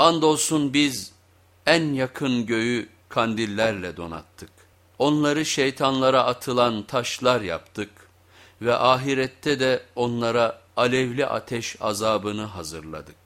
Andolsun biz en yakın göğü kandillerle donattık. Onları şeytanlara atılan taşlar yaptık ve ahirette de onlara alevli ateş azabını hazırladık.